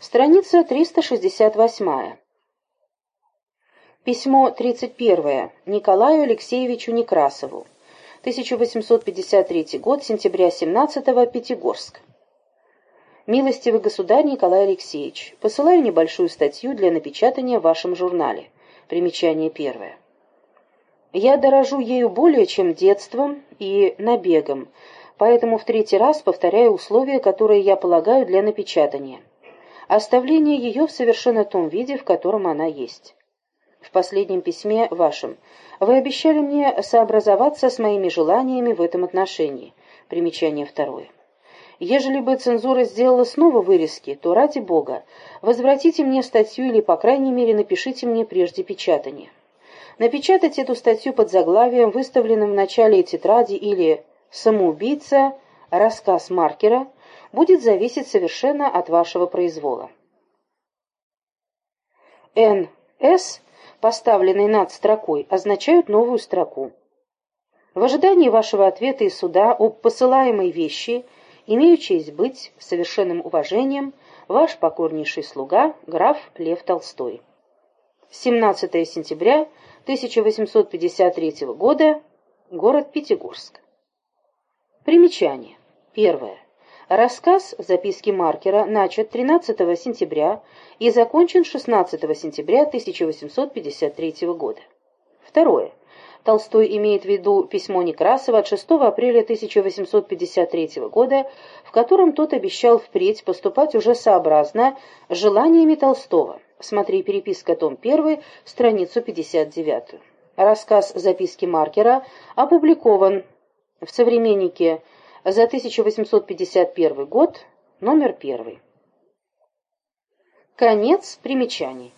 Страница 368. Письмо 31. Николаю Алексеевичу Некрасову. 1853 год, сентября 17 -го, Пятигорск. Милостивый государь Николай Алексеевич, посылаю небольшую статью для напечатания в вашем журнале. Примечание первое. Я дорожу ею более, чем детством и набегом, поэтому в третий раз повторяю условия, которые я полагаю для напечатания. Оставление ее в совершенно том виде, в котором она есть. В последнем письме вашем вы обещали мне сообразоваться с моими желаниями в этом отношении. Примечание второе. Ежели бы цензура сделала снова вырезки, то, ради бога, возвратите мне статью или, по крайней мере, напишите мне прежде печатания. Напечатать эту статью под заглавием, выставленным в начале тетради или «Самоубийца», «Рассказ маркера» будет зависеть совершенно от вашего произвола. Н. С поставленные над строкой, означают новую строку. В ожидании вашего ответа из суда об посылаемой вещи имею честь быть совершенным уважением ваш покорнейший слуга граф Лев Толстой. 17 сентября 1853 года, город Пятигорск. Примечание. Первое. Рассказ «Записки маркера» начат 13 сентября и закончен 16 сентября 1853 года. Второе. Толстой имеет в виду письмо Некрасова от 6 апреля 1853 года, в котором тот обещал впредь поступать уже сообразно желаниями Толстого. Смотри переписка, том 1, страницу 59. Рассказ «Записки маркера» опубликован в «Современнике» за 1851 год, номер 1. Конец примечаний.